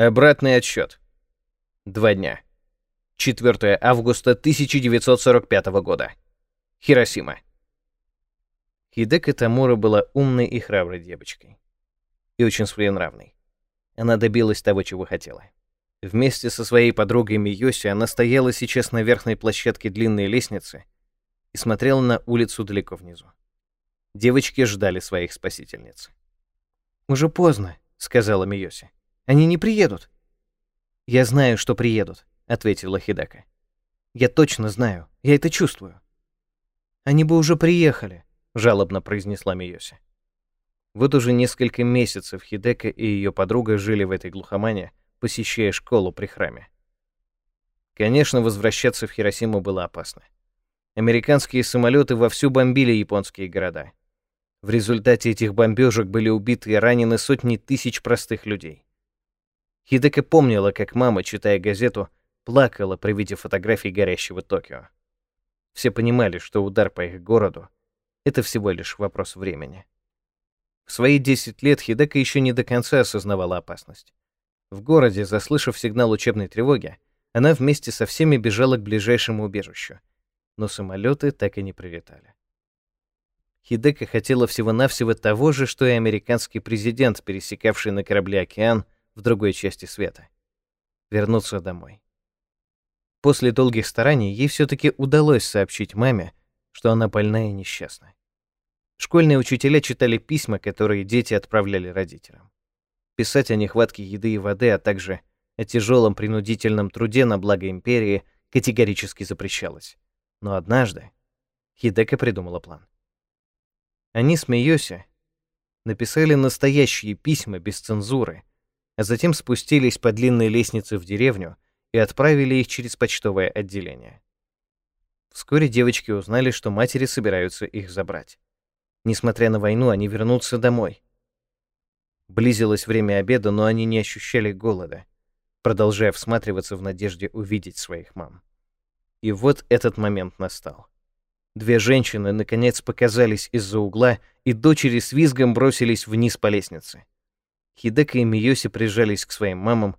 Обратный отсчет. Два дня. 4 августа 1945 года. Хиросима. Хидека Тамура была умной и храброй девочкой. И очень своенравной. Она добилась того, чего хотела. Вместе со своей подругой Миоси она стояла сейчас на верхней площадке длинной лестницы и смотрела на улицу далеко внизу. Девочки ждали своих спасительниц. «Уже поздно», — сказала Миоси. «Они не приедут». «Я знаю, что приедут», — ответила Хидака. «Я точно знаю. Я это чувствую». «Они бы уже приехали», — жалобно произнесла Миоси. Вот уже несколько месяцев Хидека и ее подруга жили в этой глухомане, посещая школу при храме. Конечно, возвращаться в Хиросиму было опасно. Американские самолеты вовсю бомбили японские города. В результате этих бомбежек были убиты и ранены сотни тысяч простых людей. Хидека помнила, как мама, читая газету, плакала при виде фотографий горящего Токио. Все понимали, что удар по их городу — это всего лишь вопрос времени. В свои 10 лет Хидека еще не до конца осознавала опасность. В городе, заслышав сигнал учебной тревоги, она вместе со всеми бежала к ближайшему убежищу, но самолеты так и не прилетали. Хидека хотела всего-навсего того же, что и американский президент, пересекавший на корабле океан в другой части света — вернуться домой. После долгих стараний ей все-таки удалось сообщить маме, что она больна и несчастна. Школьные учителя читали письма, которые дети отправляли родителям. Писать о нехватке еды и воды, а также о тяжелом принудительном труде на благо империи категорически запрещалось. Но однажды Хидека придумала план. Они с Миоси написали настоящие письма без цензуры, а затем спустились по длинной лестнице в деревню и отправили их через почтовое отделение. Вскоре девочки узнали, что матери собираются их забрать. Несмотря на войну, они вернутся домой. Близилось время обеда, но они не ощущали голода, продолжая всматриваться в надежде увидеть своих мам. И вот этот момент настал. Две женщины, наконец, показались из-за угла, и дочери с визгом бросились вниз по лестнице. Хидека и Миоси прижались к своим мамам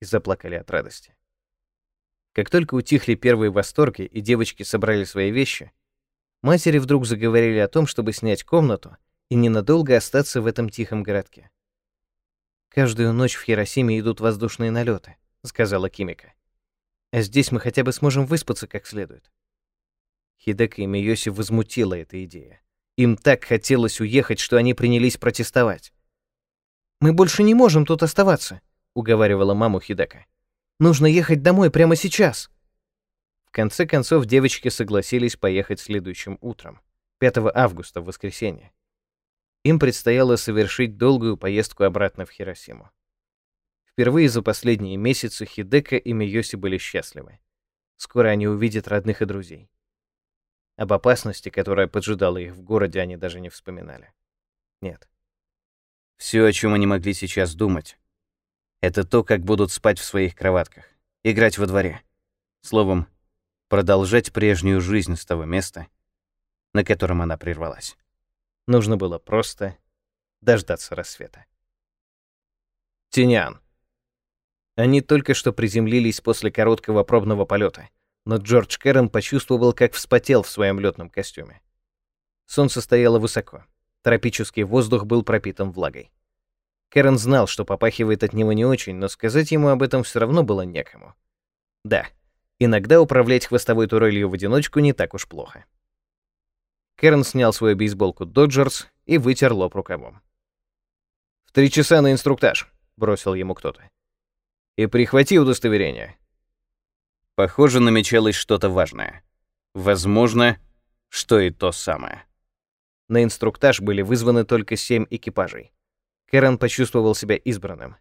и заплакали от радости. Как только утихли первые восторги и девочки собрали свои вещи, матери вдруг заговорили о том, чтобы снять комнату и ненадолго остаться в этом тихом городке. «Каждую ночь в Хиросиме идут воздушные налеты», — сказала Кимика. «А здесь мы хотя бы сможем выспаться как следует». Хидека и Миоси возмутила эта идея. Им так хотелось уехать, что они принялись протестовать. «Мы больше не можем тут оставаться», — уговаривала маму Хидека. «Нужно ехать домой прямо сейчас». В конце концов девочки согласились поехать следующим утром, 5 августа, в воскресенье им предстояло совершить долгую поездку обратно в Хиросиму. Впервые за последние месяцы Хидека и Миоси были счастливы. Скоро они увидят родных и друзей. Об опасности, которая поджидала их в городе, они даже не вспоминали. Нет. Все, о чем они могли сейчас думать, это то, как будут спать в своих кроватках, играть во дворе. Словом, продолжать прежнюю жизнь с того места, на котором она прервалась. Нужно было просто дождаться рассвета. Тинян. Они только что приземлились после короткого пробного полета, но Джордж Кэррон почувствовал, как вспотел в своем летном костюме. Солнце стояло высоко. Тропический воздух был пропитан влагой. Кэрон знал, что попахивает от него не очень, но сказать ему об этом все равно было некому. Да, иногда управлять хвостовой турелью в одиночку не так уж плохо. Кэрон снял свою бейсболку «Доджерс» и вытер лоб рукавом. «В три часа на инструктаж», — бросил ему кто-то. «И прихвати удостоверение». Похоже, намечалось что-то важное. Возможно, что и то самое. На инструктаж были вызваны только семь экипажей. Кэрон почувствовал себя избранным.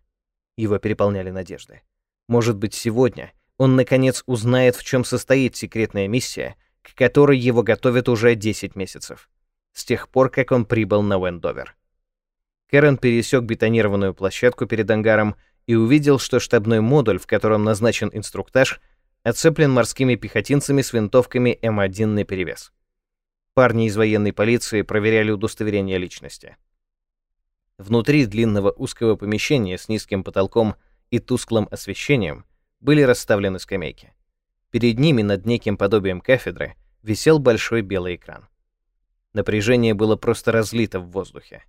Его переполняли надежды. Может быть, сегодня он наконец узнает, в чем состоит секретная миссия, к которой его готовят уже 10 месяцев, с тех пор, как он прибыл на Уэндовер. Кэрон пересек бетонированную площадку перед ангаром и увидел, что штабной модуль, в котором назначен инструктаж, оцеплен морскими пехотинцами с винтовками М1 наперевес. Парни из военной полиции проверяли удостоверение личности. Внутри длинного узкого помещения с низким потолком и тусклым освещением были расставлены скамейки. Перед ними над неким подобием кафедры висел большой белый экран. Напряжение было просто разлито в воздухе.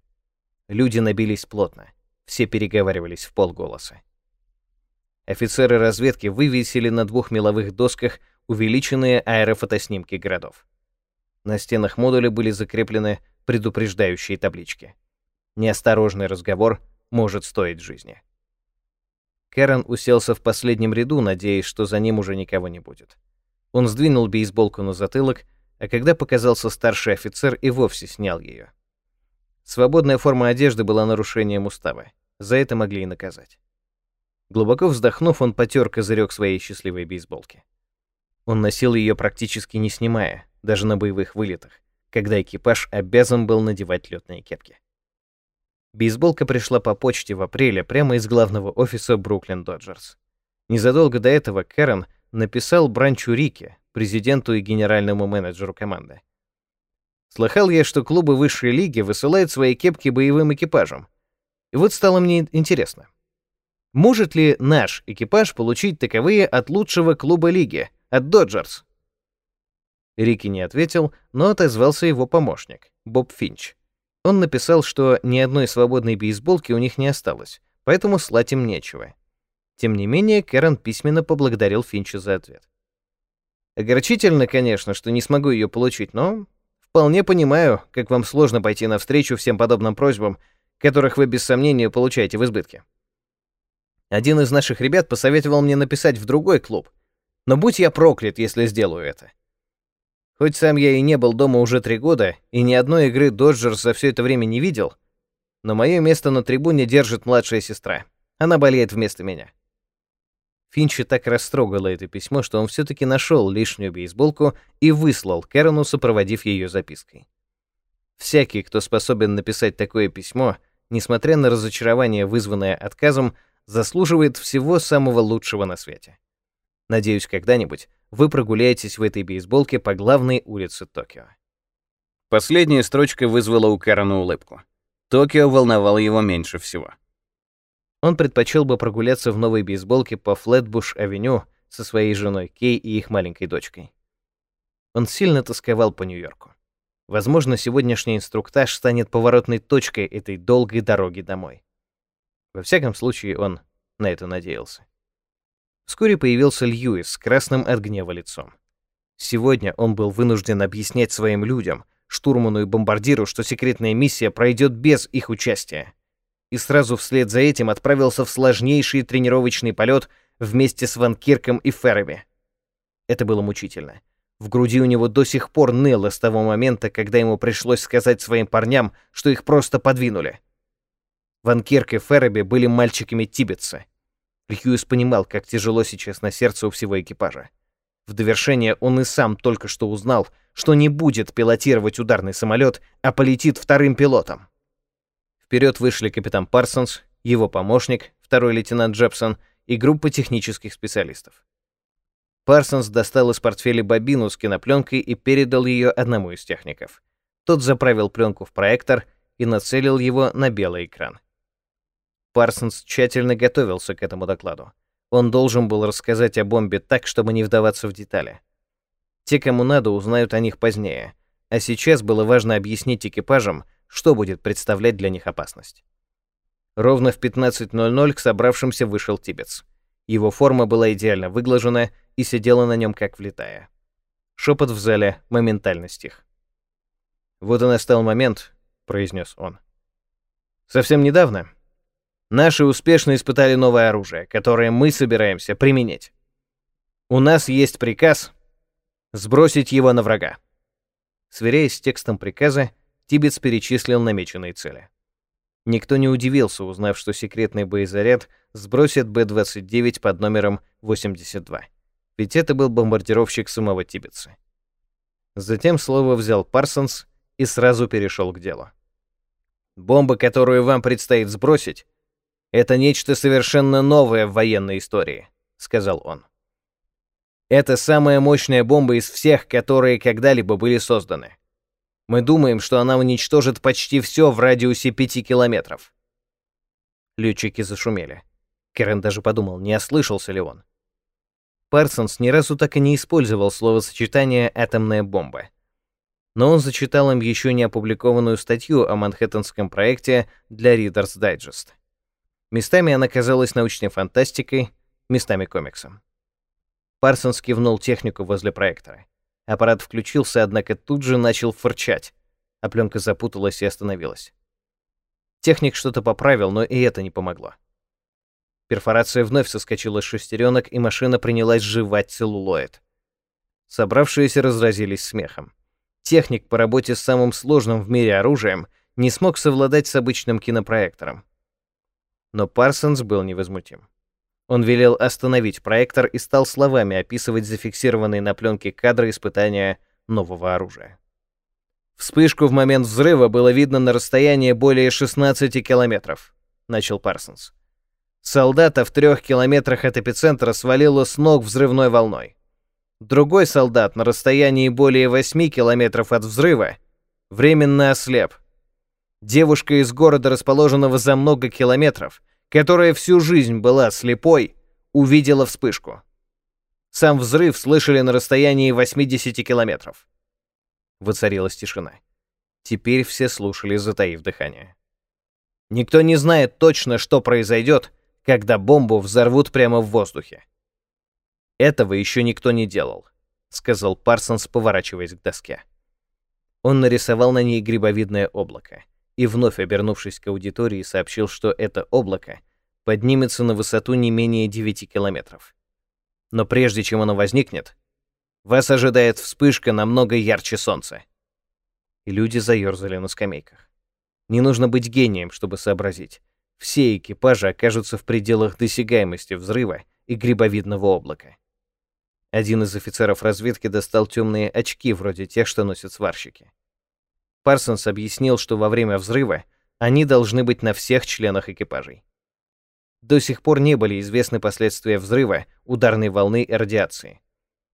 Люди набились плотно, все переговаривались в полголоса. Офицеры разведки вывесили на двух меловых досках увеличенные аэрофотоснимки городов. На стенах модуля были закреплены предупреждающие таблички. Неосторожный разговор может стоить жизни. Кэрон уселся в последнем ряду, надеясь, что за ним уже никого не будет. Он сдвинул бейсболку на затылок, а когда показался старший офицер, и вовсе снял ее. Свободная форма одежды была нарушением устава. За это могли и наказать. Глубоко вздохнув, он потер козырек своей счастливой бейсболки. Он носил ее практически не снимая, даже на боевых вылетах, когда экипаж обязан был надевать летные кепки. Бейсболка пришла по почте в апреле прямо из главного офиса Бруклин Доджерс. Незадолго до этого Кэрон написал Бранчу Рике, президенту и генеральному менеджеру команды. Слыхал я, что клубы высшей лиги высылают свои кепки боевым экипажам. И вот стало мне интересно. Может ли наш экипаж получить таковые от лучшего клуба лиги, от Доджерс? Рики не ответил, но отозвался его помощник, Боб Финч. Он написал, что ни одной свободной бейсболки у них не осталось, поэтому слать им нечего. Тем не менее, Кэрон письменно поблагодарил Финча за ответ. Огорчительно, конечно, что не смогу ее получить, но вполне понимаю, как вам сложно пойти навстречу всем подобным просьбам, которых вы без сомнения получаете в избытке. Один из наших ребят посоветовал мне написать в другой клуб, но будь я проклят, если сделаю это. Хоть сам я и не был дома уже три года, и ни одной игры Доджерс за все это время не видел, но мое место на трибуне держит младшая сестра. Она болеет вместо меня. Финчи так растрогало это письмо, что он все-таки нашел лишнюю бейсболку и выслал Кэрону, сопроводив ее запиской. Всякий, кто способен написать такое письмо, несмотря на разочарование, вызванное отказом, заслуживает всего самого лучшего на свете. Надеюсь, когда-нибудь вы прогуляетесь в этой бейсболке по главной улице Токио. Последняя строчка вызвала у Кэрона улыбку. Токио волновало его меньше всего. Он предпочел бы прогуляться в новой бейсболке по Флетбуш-авеню со своей женой Кей и их маленькой дочкой. Он сильно тосковал по Нью-Йорку. Возможно, сегодняшний инструктаж станет поворотной точкой этой долгой дороги домой. Во всяком случае, он на это надеялся. Вскоре появился Льюис с красным от гнева лицом. Сегодня он был вынужден объяснять своим людям, штурману и бомбардиру, что секретная миссия пройдет без их участия и сразу вслед за этим отправился в сложнейший тренировочный полет вместе с Ван Кирком и Феррами. Это было мучительно. В груди у него до сих пор ныло с того момента, когда ему пришлось сказать своим парням, что их просто подвинули. Ван Кирк и Ферреби были мальчиками Тибетса. Льюис понимал, как тяжело сейчас на сердце у всего экипажа. В довершение он и сам только что узнал, что не будет пилотировать ударный самолет, а полетит вторым пилотом. Вперед вышли капитан Парсонс, его помощник, второй лейтенант Джепсон и группа технических специалистов. Парсонс достал из портфеля бобину с кинопленкой и передал ее одному из техников. Тот заправил пленку в проектор и нацелил его на белый экран. Парсонс тщательно готовился к этому докладу. Он должен был рассказать о бомбе так, чтобы не вдаваться в детали. Те, кому надо, узнают о них позднее, а сейчас было важно объяснить экипажам, что будет представлять для них опасность. Ровно в 15.00 к собравшимся вышел Тибец. Его форма была идеально выглажена и сидела на нем как влитая. Шепот в зале моментально стих. «Вот и настал момент», — произнес он. «Совсем недавно наши успешно испытали новое оружие, которое мы собираемся применить. У нас есть приказ сбросить его на врага». Сверяясь с текстом приказа, Тибетс перечислил намеченные цели. Никто не удивился, узнав, что секретный боезаряд сбросит Б-29 под номером 82. Ведь это был бомбардировщик самого Тибетса. Затем слово взял Парсонс и сразу перешел к делу. «Бомба, которую вам предстоит сбросить, это нечто совершенно новое в военной истории», — сказал он. «Это самая мощная бомба из всех, которые когда-либо были созданы. Мы думаем, что она уничтожит почти все в радиусе пяти километров. Летчики зашумели. Кэрен даже подумал, не ослышался ли он. Парсонс ни разу так и не использовал словосочетание «атомная бомба». Но он зачитал им еще не опубликованную статью о манхэттенском проекте для Reader's Digest. Местами она казалась научной фантастикой, местами комиксом. Парсонс кивнул технику возле проектора. Аппарат включился, однако тут же начал фырчать, а пленка запуталась и остановилась. Техник что-то поправил, но и это не помогло. Перфорация вновь соскочила с шестеренок, и машина принялась жевать целлулоид. Собравшиеся разразились смехом. Техник по работе с самым сложным в мире оружием не смог совладать с обычным кинопроектором. Но Парсонс был невозмутим. Он велел остановить проектор и стал словами описывать зафиксированные на пленке кадры испытания нового оружия. Вспышку в момент взрыва было видно на расстоянии более 16 километров, начал Парсонс. Солдата в трех километрах от эпицентра свалило с ног взрывной волной. Другой солдат на расстоянии более 8 километров от взрыва временно ослеп. Девушка из города, расположенного за много километров, которая всю жизнь была слепой, увидела вспышку. Сам взрыв слышали на расстоянии 80 километров. Воцарилась тишина. Теперь все слушали, затаив дыхание. Никто не знает точно, что произойдет, когда бомбу взорвут прямо в воздухе. Этого еще никто не делал, сказал Парсонс, поворачиваясь к доске. Он нарисовал на ней грибовидное облако и, вновь обернувшись к аудитории, сообщил, что это облако поднимется на высоту не менее 9 километров. Но прежде чем оно возникнет, вас ожидает вспышка намного ярче солнца. И люди заерзали на скамейках. Не нужно быть гением, чтобы сообразить. Все экипажи окажутся в пределах досягаемости взрыва и грибовидного облака. Один из офицеров разведки достал темные очки, вроде тех, что носят сварщики. Парсонс объяснил, что во время взрыва они должны быть на всех членах экипажей. До сих пор не были известны последствия взрыва, ударной волны и радиации.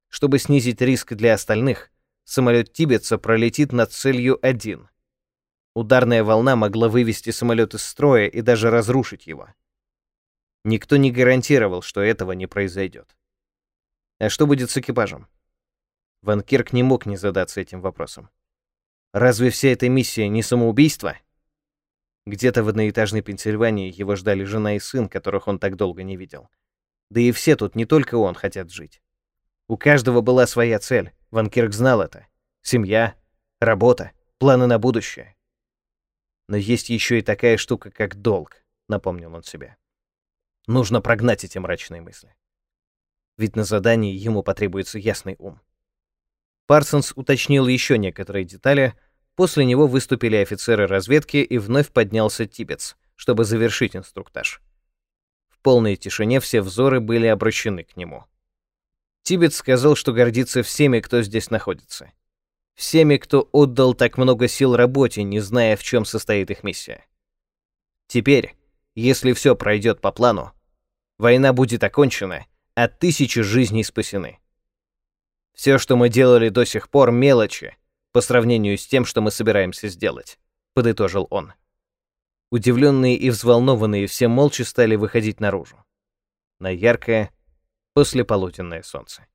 Чтобы снизить риск для остальных, самолет Тибетса пролетит над целью один. Ударная волна могла вывести самолет из строя и даже разрушить его. Никто не гарантировал, что этого не произойдет. А что будет с экипажем? Ван Кирк не мог не задаться этим вопросом. Разве вся эта миссия не самоубийство? Где-то в одноэтажной Пенсильвании его ждали жена и сын, которых он так долго не видел. Да и все тут, не только он, хотят жить. У каждого была своя цель. Ван Кирк знал это. Семья, работа, планы на будущее. Но есть еще и такая штука, как долг, напомнил он себе. Нужно прогнать эти мрачные мысли. Ведь на задании ему потребуется ясный ум. Парсонс уточнил еще некоторые детали. После него выступили офицеры разведки и вновь поднялся Тибетс, чтобы завершить инструктаж. В полной тишине все взоры были обращены к нему. Тибет сказал, что гордится всеми, кто здесь находится. Всеми, кто отдал так много сил работе, не зная, в чем состоит их миссия. Теперь, если все пройдет по плану, война будет окончена, а тысячи жизней спасены. Все, что мы делали до сих пор, мелочи по сравнению с тем, что мы собираемся сделать, подытожил он. Удивленные и взволнованные все молча стали выходить наружу. На яркое послеполуденное солнце.